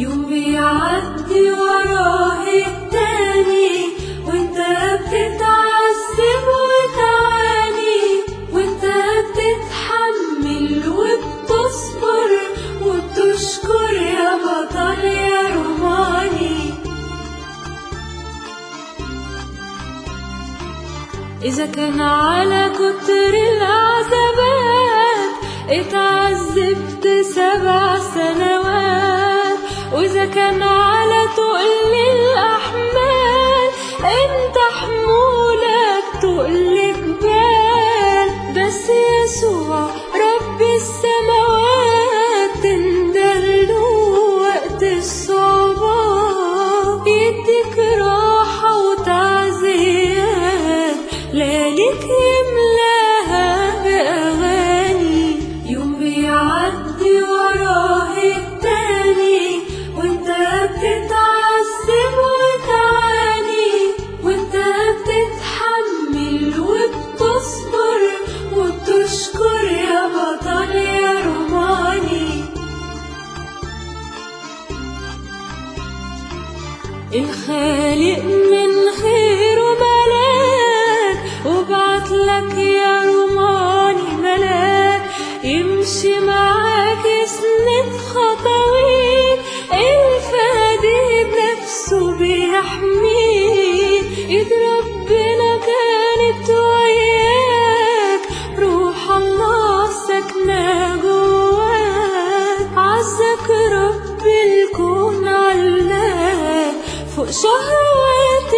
يوم بيعدي وراه التاني وانت بتتعذب وتعاني وانت بتتحمل وبتصبر وبتشكر يا بطل يا روماني. إذا كان على كتر العذابات اتعذبت سنوات كان على تقل الأحمال انت حمولك وبتشكر يا بطل يا روماني. الخالق من خيره ملاك وبعت لك يا روماني ملاك. يمشي معاك يسند خطويك الفادي بنفسه بيحميك شهوات